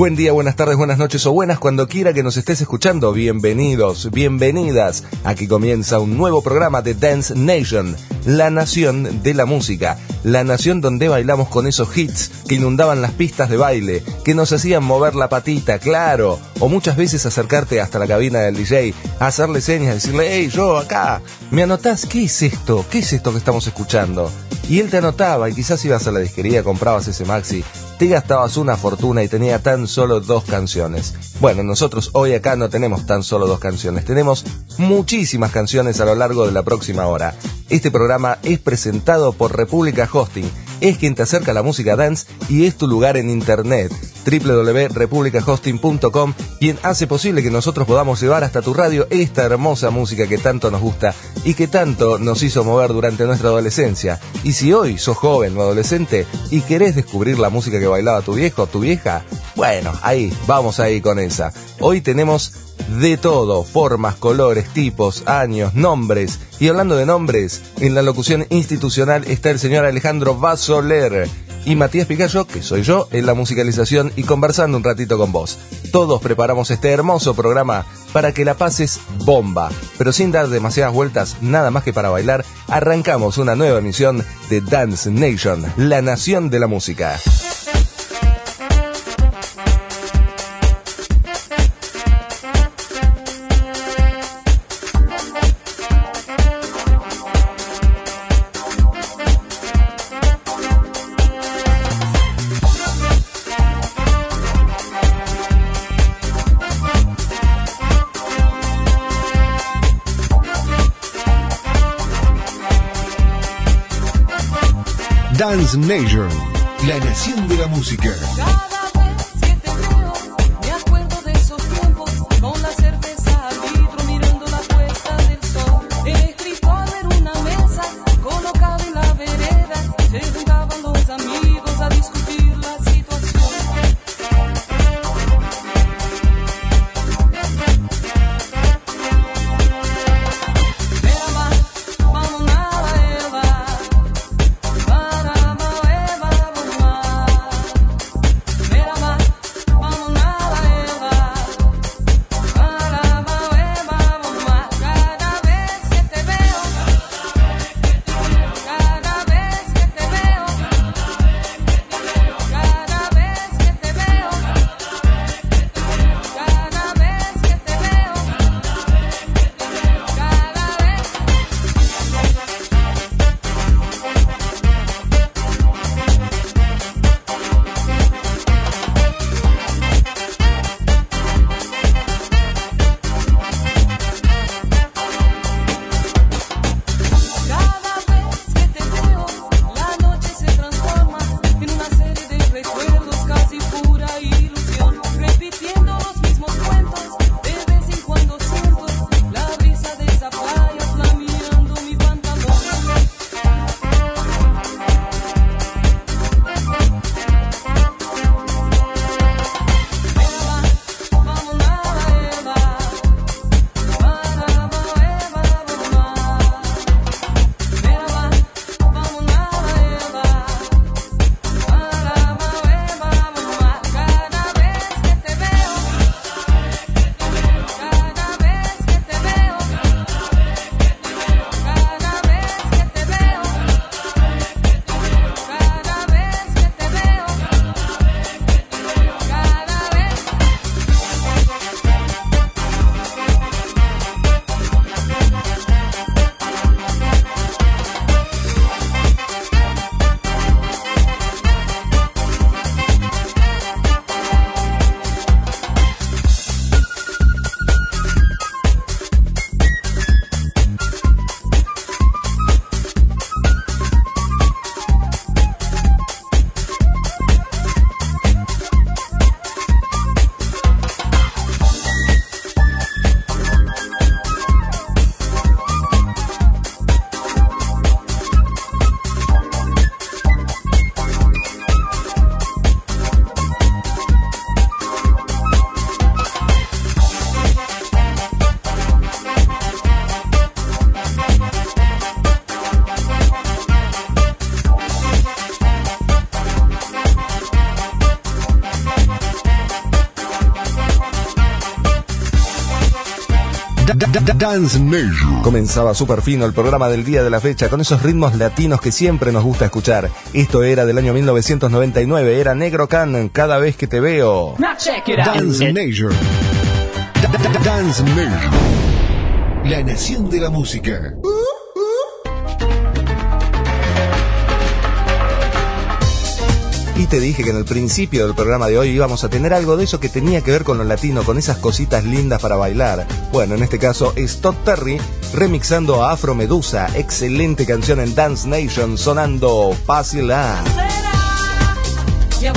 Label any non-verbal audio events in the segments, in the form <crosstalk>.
Buen día, buenas tardes, buenas noches o buenas cuando quiera que nos estés escuchando. Bienvenidos, bienvenidas. Aquí comienza un nuevo programa de Dance Nation, la nación de la música, la nación donde bailamos con esos hits que inundaban las pistas de baile, que nos hacían mover la patita, claro, o muchas veces acercarte hasta la cabina del DJ, hacerle señas, decirle, hey, yo acá, ¿me anotás qué es esto? ¿Qué es esto que estamos escuchando? Y él te anotaba y quizás ibas a la disquería, comprabas ese maxi te gastabas una fortuna y tenía tan solo dos canciones. Bueno, nosotros hoy acá no tenemos tan solo dos canciones, tenemos muchísimas canciones a lo largo de la próxima hora. Este programa es presentado por República Hosting, es quien te acerca a la música dance y es tu lugar en internet www.republicahosting.com, quien hace posible que nosotros podamos llevar hasta tu radio esta hermosa música que tanto nos gusta y que tanto nos hizo mover durante nuestra adolescencia. Y si hoy sos joven o adolescente y querés descubrir la música que bailaba tu viejo o tu vieja, bueno, ahí, vamos ahí con esa. Hoy tenemos de todo, formas, colores, tipos, años, nombres. Y hablando de nombres, en la locución institucional está el señor Alejandro Basoler y Matías Picayo, que soy yo, en la musicalización y conversando un ratito con vos. Todos preparamos este hermoso programa para que la pases bomba, pero sin dar demasiadas vueltas, nada más que para bailar, arrancamos una nueva emisión de Dance Nation, la nación de la música. Dance la nación de la música. Dance Nation. Comenzaba súper fino el programa del día de la fecha con esos ritmos latinos que siempre nos gusta escuchar. Esto era del año 1999, era Negro Can, cada vez que te veo. Dance Nation. Dance Nation. La nación de la música. Te dije que en el principio del programa de hoy íbamos a tener algo de eso que tenía que ver con lo latino, con esas cositas lindas para bailar. Bueno, en este caso es Todd Perry remixando a Afro Medusa, excelente canción en Dance Nation sonando Pásila. Ya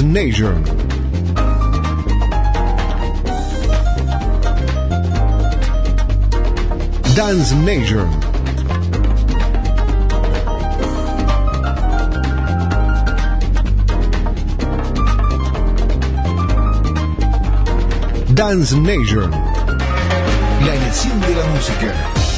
Man's Nature. Dance Nature. Dance Nature. La elección de la música.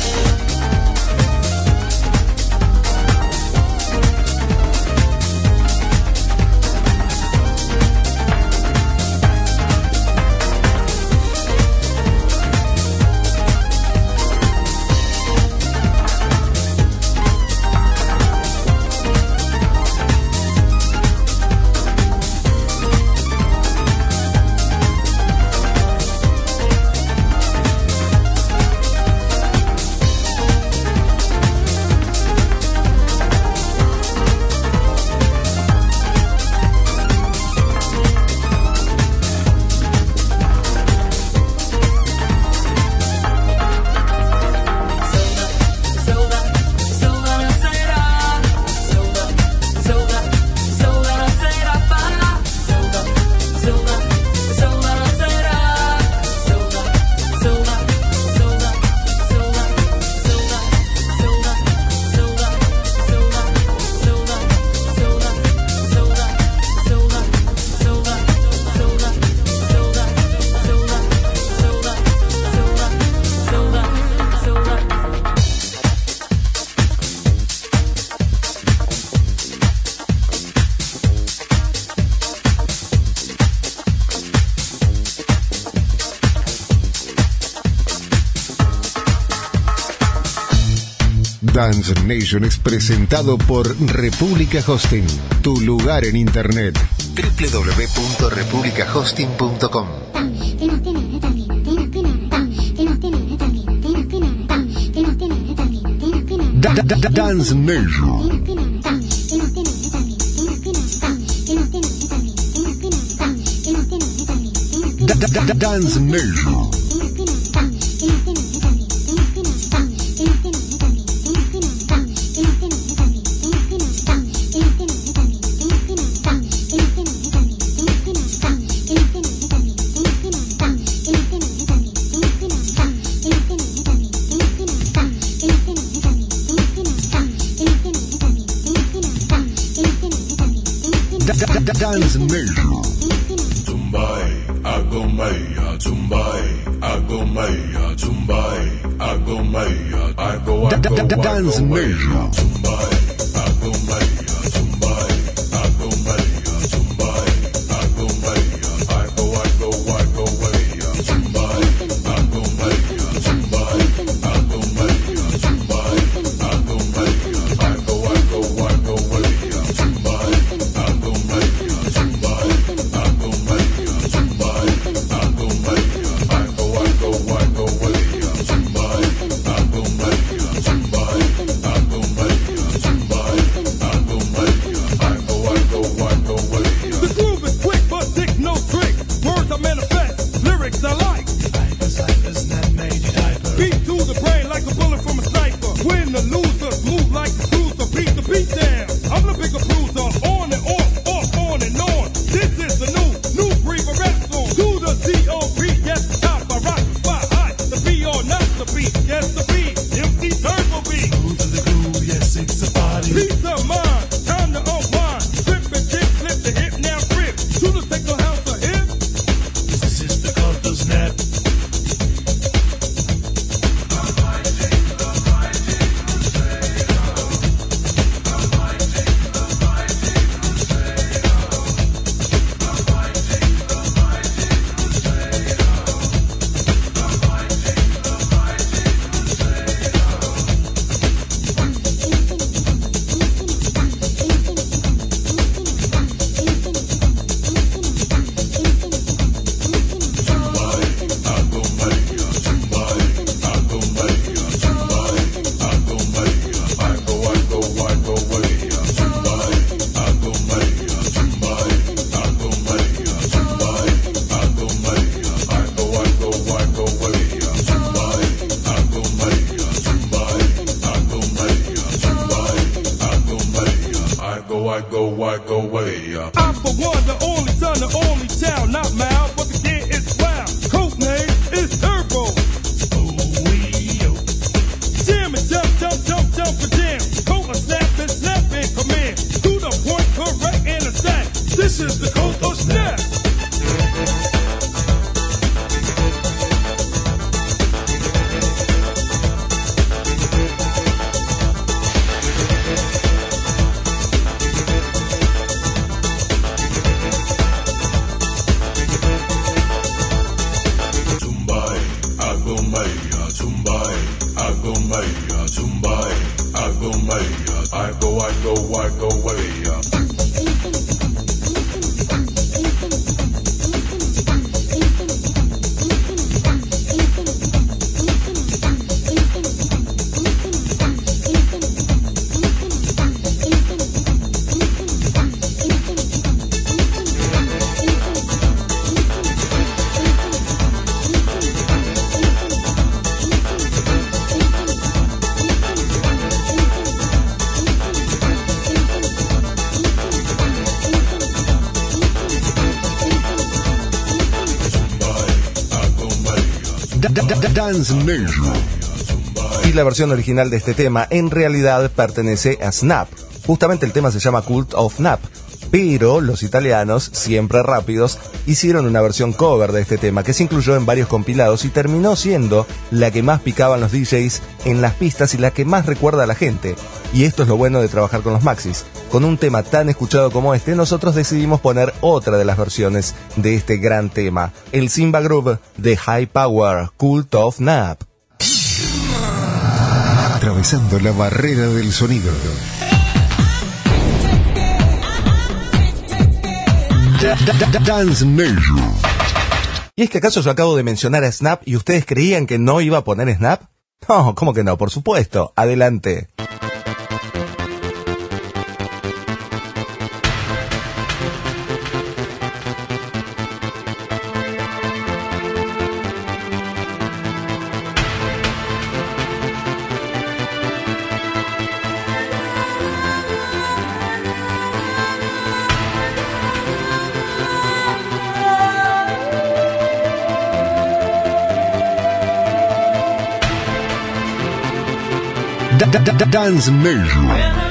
Dance Nation es presentado por República Hosting, tu lugar en Internet. www.republicahosting.com Da- da- da- Dance Nation. Da- da- da- Dance Nation. transmission. Tumbai, agomaya, tumbai, agomaya, tumbai, agomaya, ago, ago, ago, ago, ago, ago, ago, ago, ago, ago, ago, ago, ago, ago, ago, ago, ago, Y la versión original de este tema en realidad pertenece a Snap. Justamente el tema se llama Cult of Snap. Pero los italianos, siempre rápidos, hicieron una versión cover de este tema que se incluyó en varios compilados y terminó siendo la que más picaban los DJs en las pistas y la que más recuerda a la gente. Y esto es lo bueno de trabajar con los maxis. Con un tema tan escuchado como este, nosotros decidimos poner otra de las versiones de este gran tema, el Simba Groove de High Power Cult of Nap. Atravesando la barrera del sonido. Da- da- da- Dance Nation. ¿Y es que acaso yo acabo de mencionar a Snap y ustedes creían que no iba a poner Snap? No, ¿cómo que no? Por supuesto. Adelante. Da- da-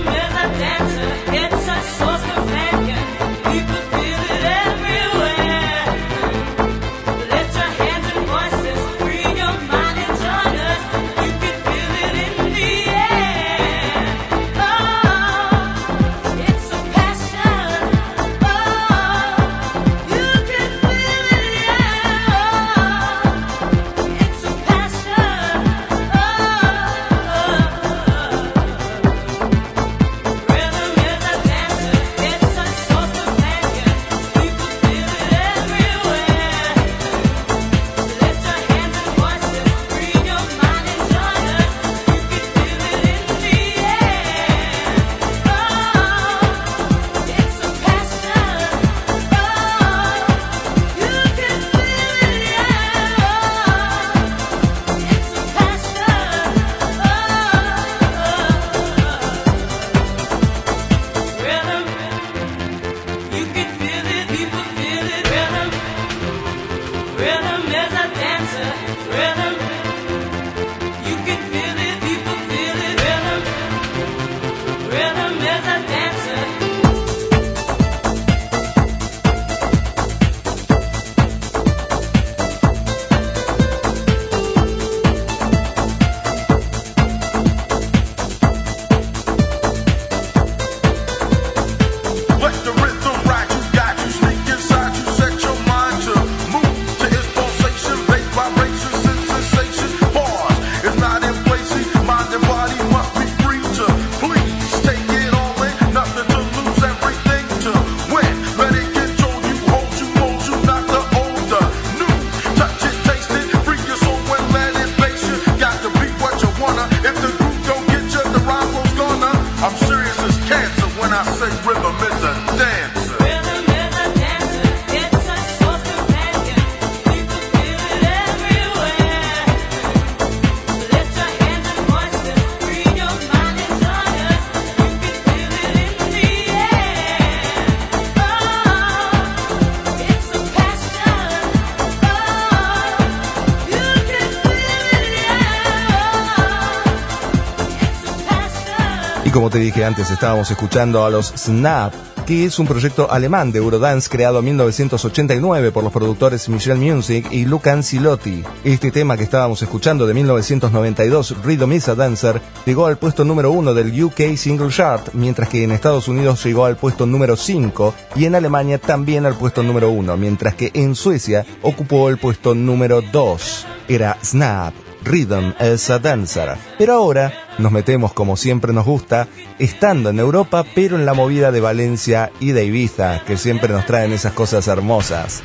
como te dije antes, estábamos escuchando a los Snap, que es un proyecto alemán de Eurodance creado en 1989 por los productores Michelle Music y Luca Ancilotti. Este tema que estábamos escuchando de 1992, Rhythm is a Dancer, llegó al puesto número uno del UK Single Chart, mientras que en Estados Unidos llegó al puesto número 5 y en Alemania también al puesto número 1, mientras que en Suecia ocupó el puesto número 2. Era Snap. Rhythm as a Dancer. Pero ahora nos metemos como siempre nos gusta, estando en Europa, pero en la movida de Valencia y de Ibiza, que siempre nos traen esas cosas hermosas.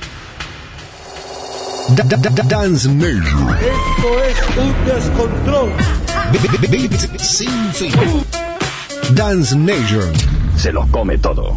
Da- da- da- Dance Nation. Esto es un descontrol. Be- be- Beats sin fin. Dance Nation. Se los come todo.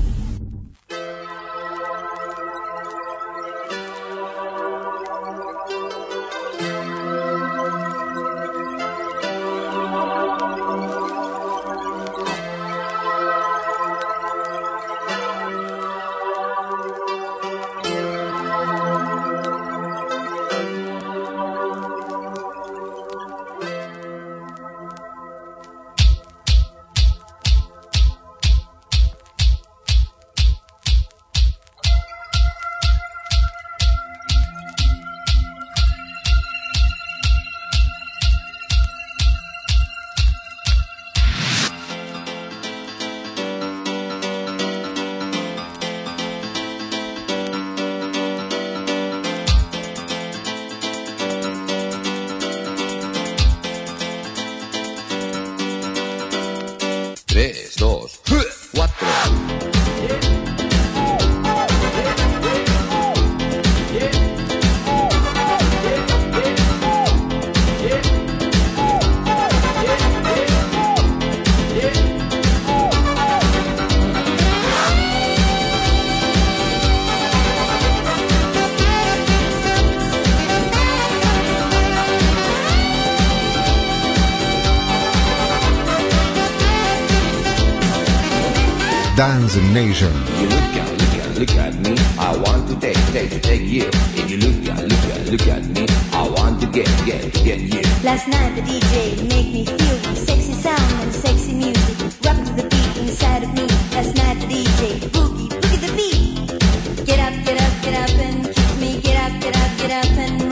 Dance Nation. You look at, look at, look at me. I want to take, take, take you. If you look at, look at, look at me. I want to get, get, get you. Last night the DJ made me feel the sexy sound and sexy music. Rockin' to the beat inside of me. Last night the DJ boogie, boogie the beat. Get up, get up, get up and kiss me. Get up, get up, get up and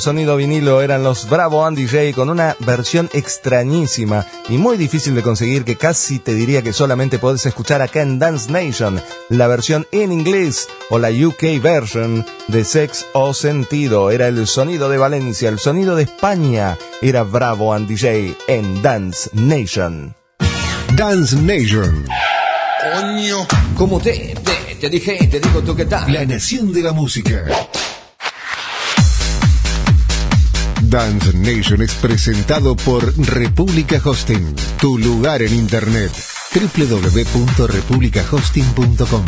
sonido vinilo eran los Bravo Andy DJ con una versión extrañísima y muy difícil de conseguir que casi te diría que solamente podés escuchar acá en Dance Nation, la versión en inglés o la UK version de Sex o Sentido. Era el sonido de Valencia, el sonido de España. Era Bravo Andy DJ en Dance Nation. Dance Nation. Coño. Como te, te, te dije, te digo tú qué tal. La nación de la música. Dance Nation es presentado por República Hosting, tu lugar en Internet. www.republicahosting.com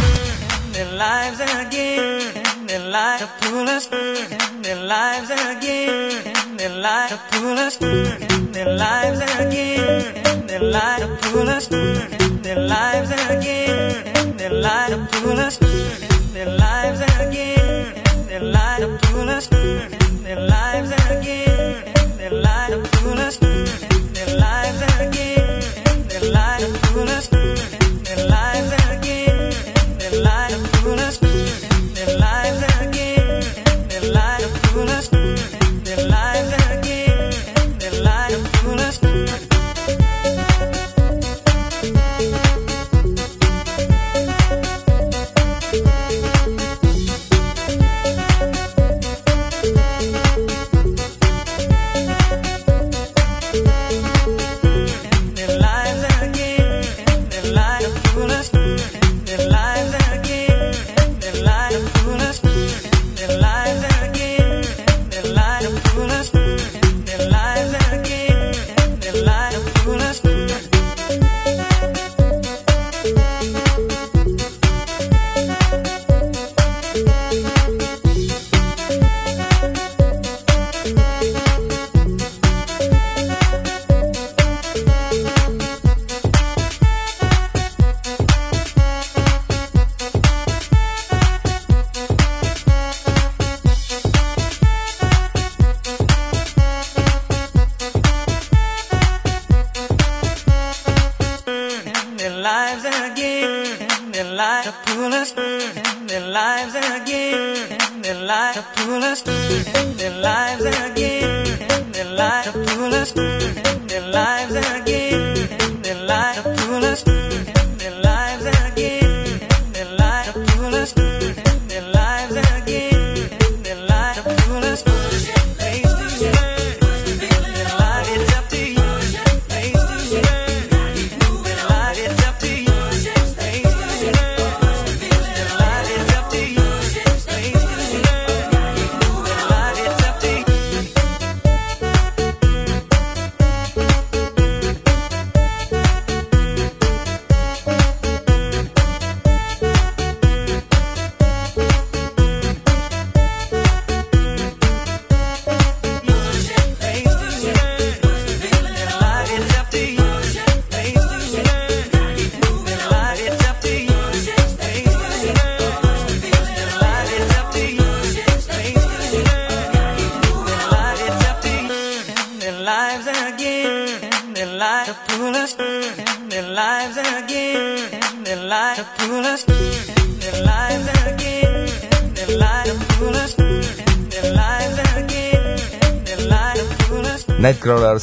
lives again, their lives pull their lives again, their lives are full of their lives again.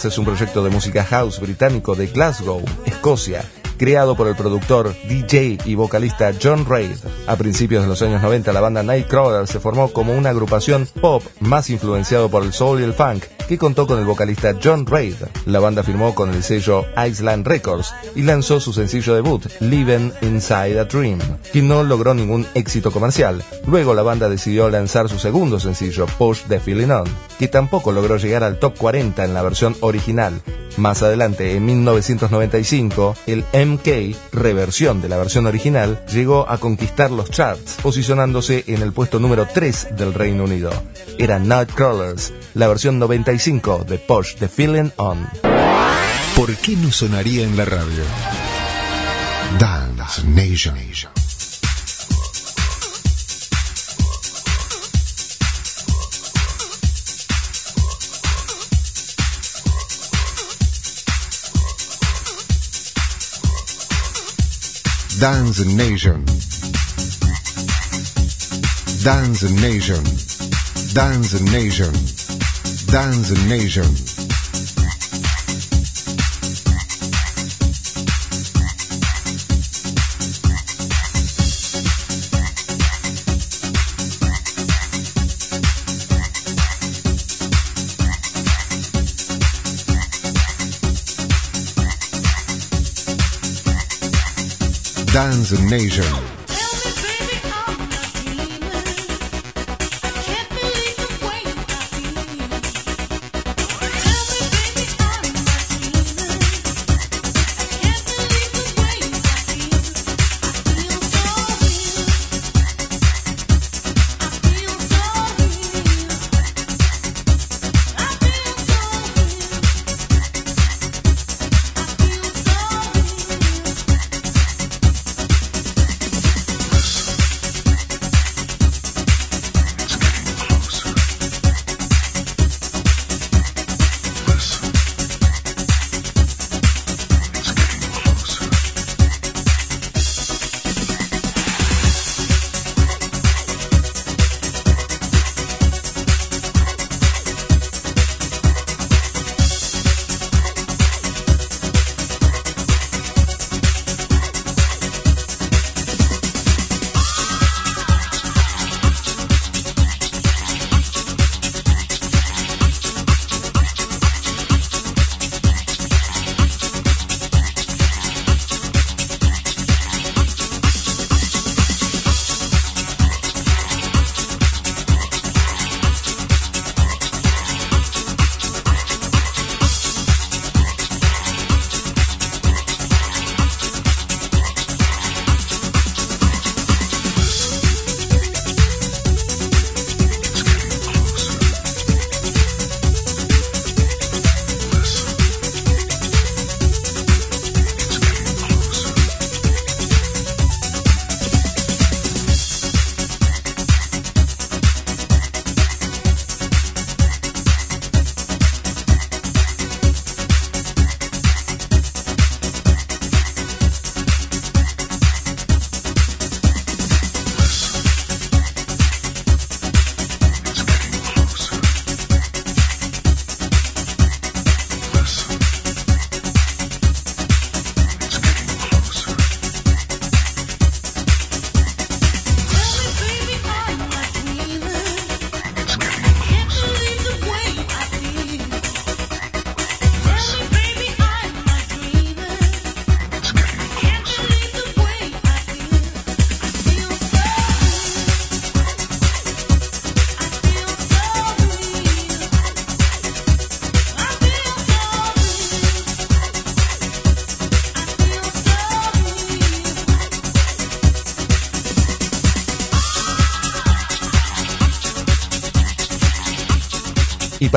Es un proyecto de música house británico de Glasgow, Escocia, creado por el productor, DJ y vocalista John Reid. A principios de los años 90 la banda Nightcrawlers se formó como una agrupación pop más influenciado por el soul y el funk, que contó con el vocalista John Reid. La banda firmó con el sello Island Records y lanzó su sencillo debut, Living Inside a Dream, que no logró ningún éxito comercial. Luego la banda decidió lanzar su segundo sencillo, Push the Feeling On, que tampoco logró llegar al top 40 en la versión original. Más adelante, en 1995, el MK, reversión de la versión original, llegó a conquistar los charts, posicionándose en el puesto número 3 del Reino Unido. Era Nightcrawlers, la versión 95 de Push the Feeling On. ¿Por qué no sonaría en la radio? Dance Nation. Dance Nation. Dance Nation. Dance Nation. Dance Nation. Dance Nation.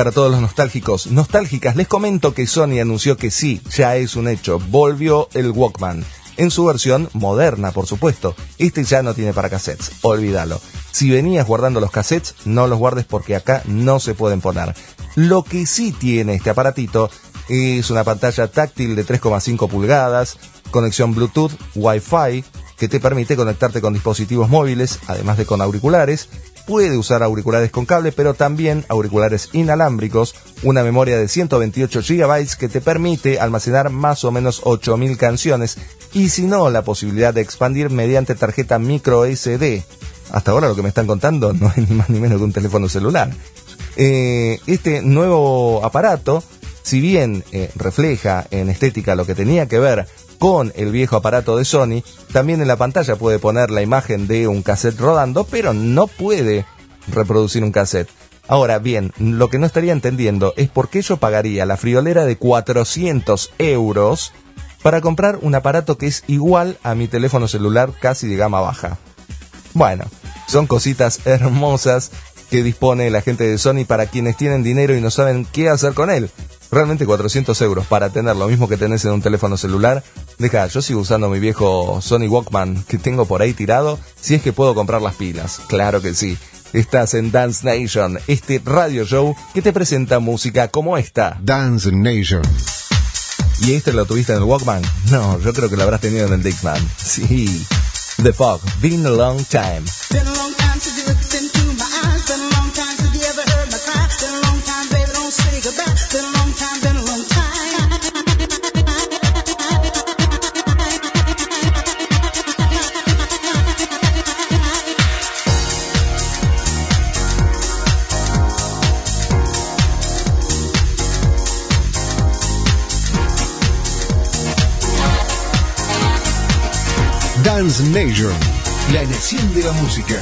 Para todos los nostálgicos, nostálgicas, les comento que Sony anunció que sí, ya es un hecho, volvió el Walkman. En su versión moderna, por supuesto. Este ya no tiene para cassettes, olvídalo. Si venías guardando los cassettes, no los guardes porque acá no se pueden poner. Lo que sí tiene este aparatito es una pantalla táctil de 3,5 pulgadas, conexión Bluetooth, Wi-Fi, que te permite conectarte con dispositivos móviles, además de con auriculares. Puede usar auriculares con cable, pero también auriculares inalámbricos, una memoria de 128 GB que te permite almacenar más o menos 8000 canciones y si no, la posibilidad de expandir mediante tarjeta micro SD. Hasta ahora lo que me están contando <laughs> no es ni más ni menos que un teléfono celular. Eh, este nuevo aparato, si bien eh, refleja en estética lo que tenía que ver con el viejo aparato de Sony, también en la pantalla puede poner la imagen de un cassette rodando, pero no puede reproducir un cassette. Ahora bien, lo que no estaría entendiendo es por qué yo pagaría la friolera de 400 euros para comprar un aparato que es igual a mi teléfono celular casi de gama baja. Bueno, son cositas hermosas que dispone la gente de Sony para quienes tienen dinero y no saben qué hacer con él. Realmente 400 euros para tener lo mismo que tenés en un teléfono celular. Deja, yo sigo usando mi viejo Sony Walkman que tengo por ahí tirado, si es que puedo comprar las pilas. Claro que sí. Estás en Dance Nation, este radio show que te presenta música como esta. Dance Nation. ¿Y este lo tuviste en el Walkman? No, yo creo que lo habrás tenido en el Dickman. Sí. The Fog, Been a Long Time. Been a long time Dance Nation. La nación de la música.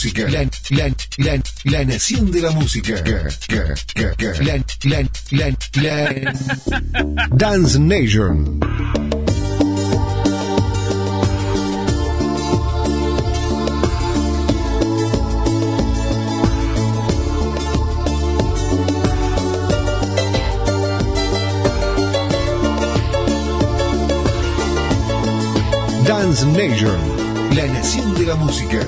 Música. La, la, la, la nación de la música. Ga, ga, ga. La, la, la, la. Dance Nation. Dance Nation. La nación de la música.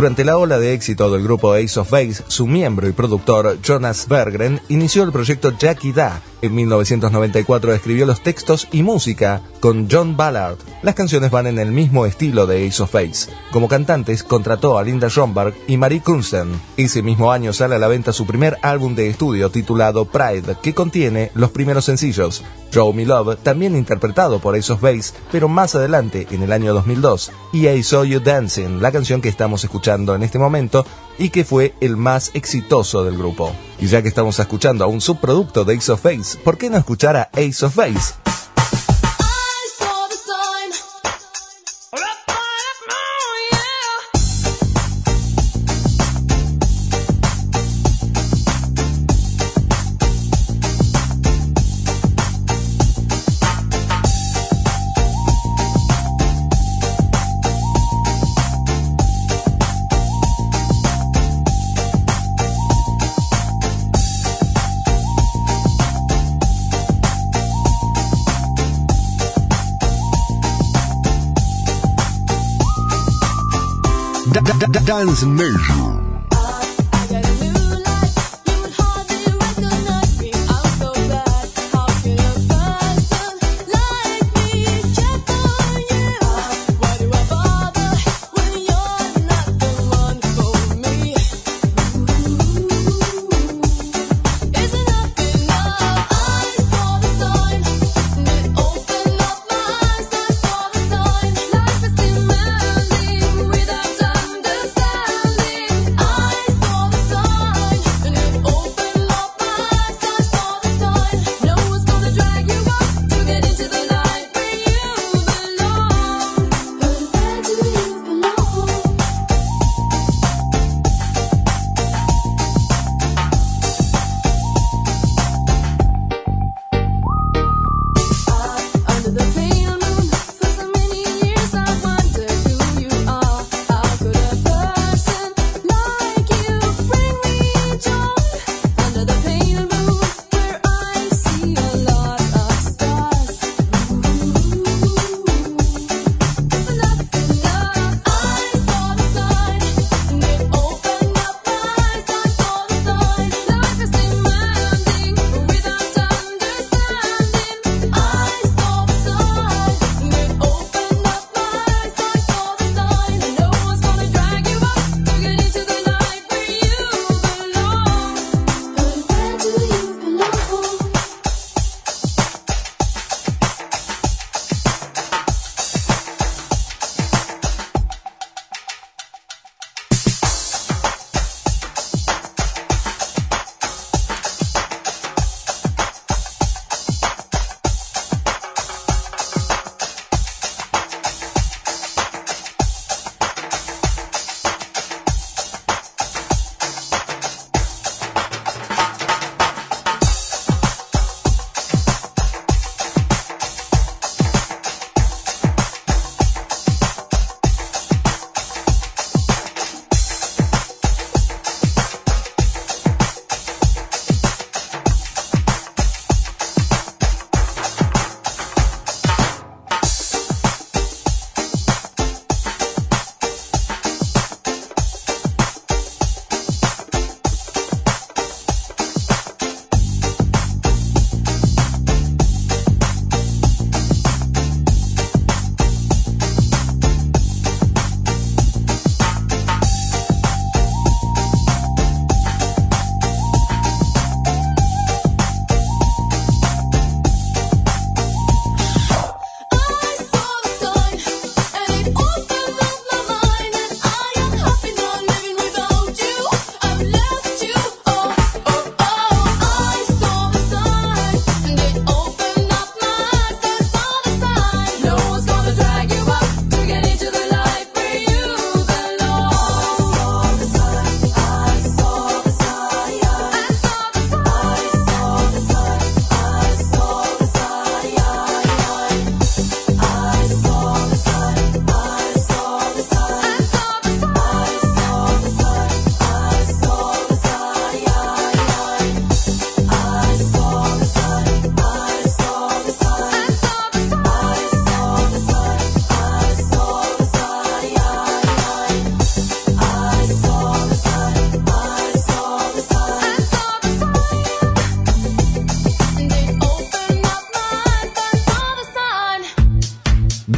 Durante la ola de éxito del grupo Ace of Base, su miembro y productor Jonas Berggren inició el proyecto Jackie Da. En 1994 escribió los textos y música con John Ballard. Las canciones van en el mismo estilo de Ace of Base. Como cantantes contrató a Linda Schoenberg y Marie Kunsten. Ese mismo año sale a la venta su primer álbum de estudio titulado Pride, que contiene los primeros sencillos. Show Me Love, también interpretado por Ace of Base, pero más adelante, en el año 2002, y I Saw You Dancing, la canción que estamos escuchando en este momento y que fue el más exitoso del grupo. Y ya que estamos escuchando a un subproducto de Ace of Base, ¿por qué no escuchar a Ace of Base? Dance Nation.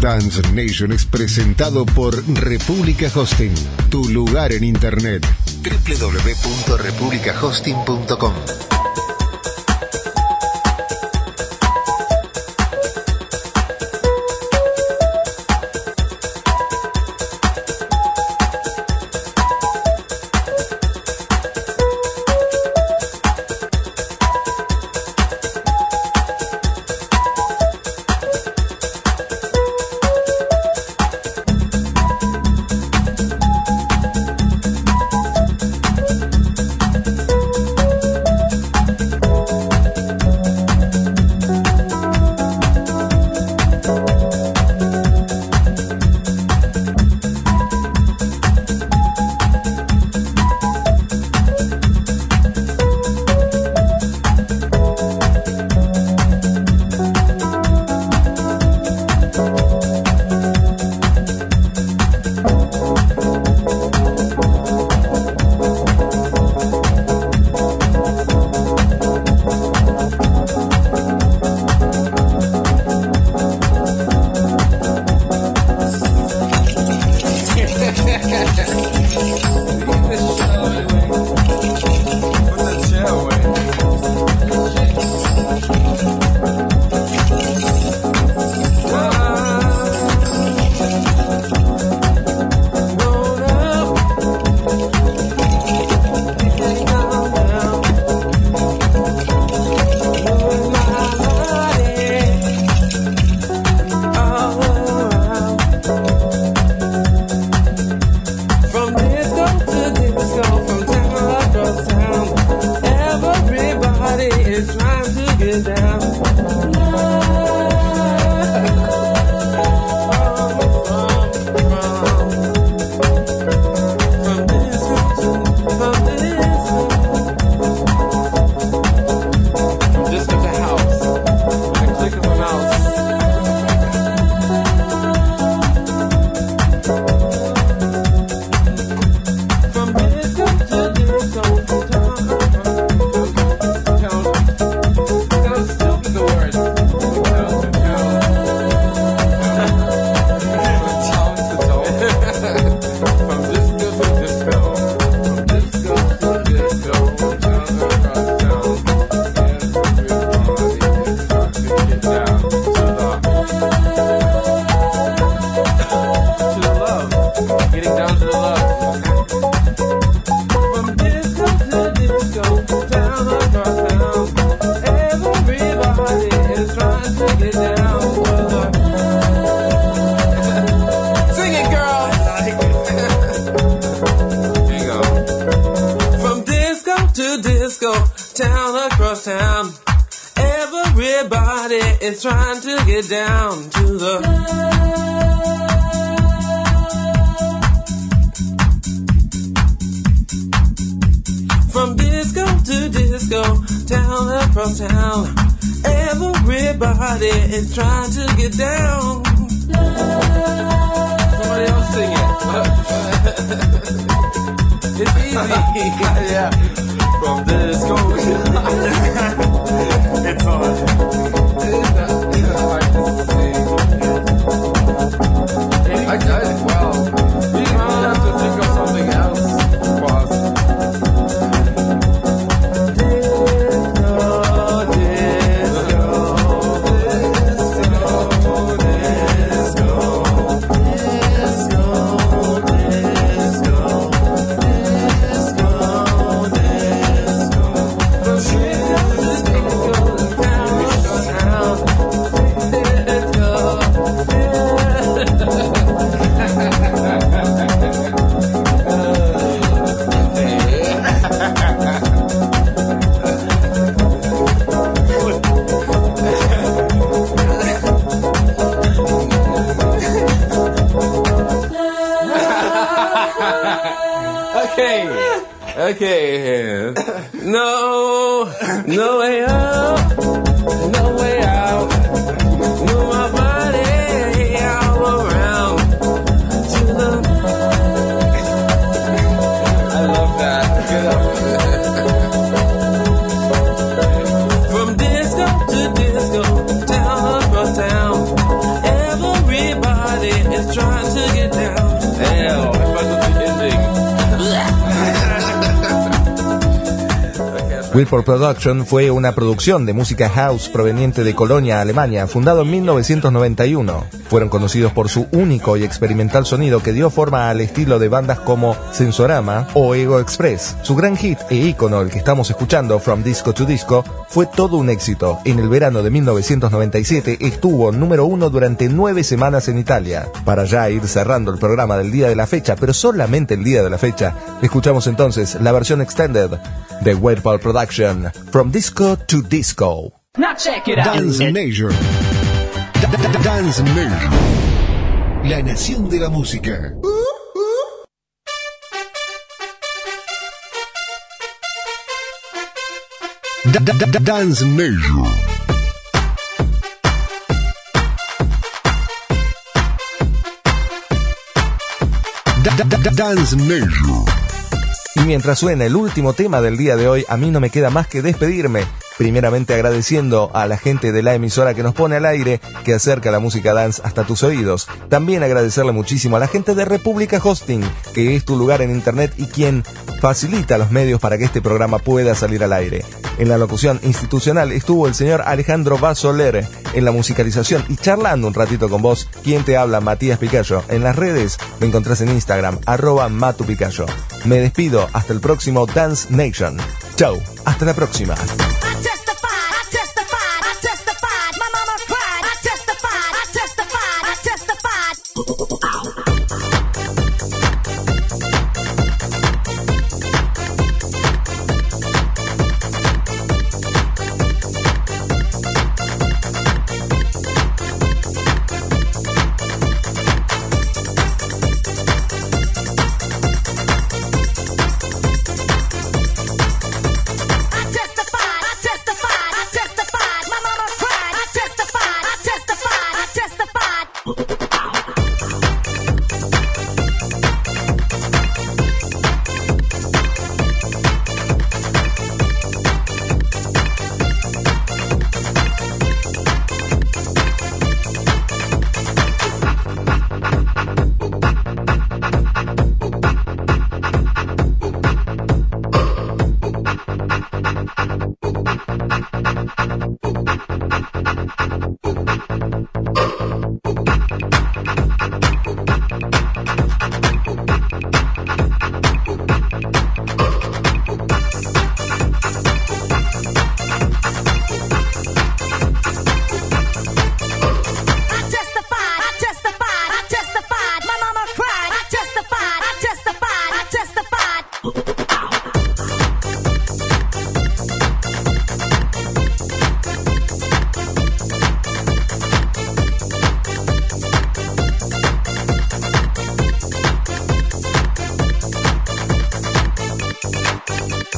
Dance Nation es presentado por República Hosting, tu lugar en Internet. www.republicahosting.com Everybody is trying to get down to the. From disco to disco, town across town. Everybody is trying to get down. Somebody else sing it. <laughs> it's easy. <laughs> yeah. From disco to <laughs> it's hard. Okay. no, no way out. Wilport Production fue una producción de música house proveniente de Colonia, Alemania, fundado en 1991. Fueron conocidos por su único y experimental sonido que dio forma al estilo de bandas como Sensorama o Ego Express. Su gran hit e ícono, el que estamos escuchando, From Disco to Disco, fue todo un éxito. En el verano de 1997 estuvo número uno durante nueve semanas en Italia. Para ya ir cerrando el programa del día de la fecha, pero solamente el día de la fecha, escuchamos entonces la versión extended de Whirlpool Production, From Disco to Disco. Now check it out. Dance Nation. Da- da- da- Dance Nation. La nación de la música. Da- da- da- Dance Nation. Da- da- da- Dance Nation. Y mientras suena el último tema del día de hoy, a mí no me queda más que despedirme. Primeramente agradeciendo a la gente de la emisora que nos pone al aire, que acerca la música dance hasta tus oídos. También agradecerle muchísimo a la gente de República Hosting, que es tu lugar en internet y quien facilita los medios para que este programa pueda salir al aire. En la locución institucional estuvo el señor Alejandro Basoler, en la musicalización y charlando un ratito con vos, quien te habla Matías Picayo. En las redes me encontrás en Instagram, arroba Matu. Me despido hasta el próximo Dance Nation. Chau, hasta la próxima.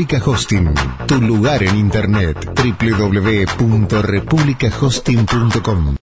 República Hosting, tu lugar en Internet. www.republicahosting.com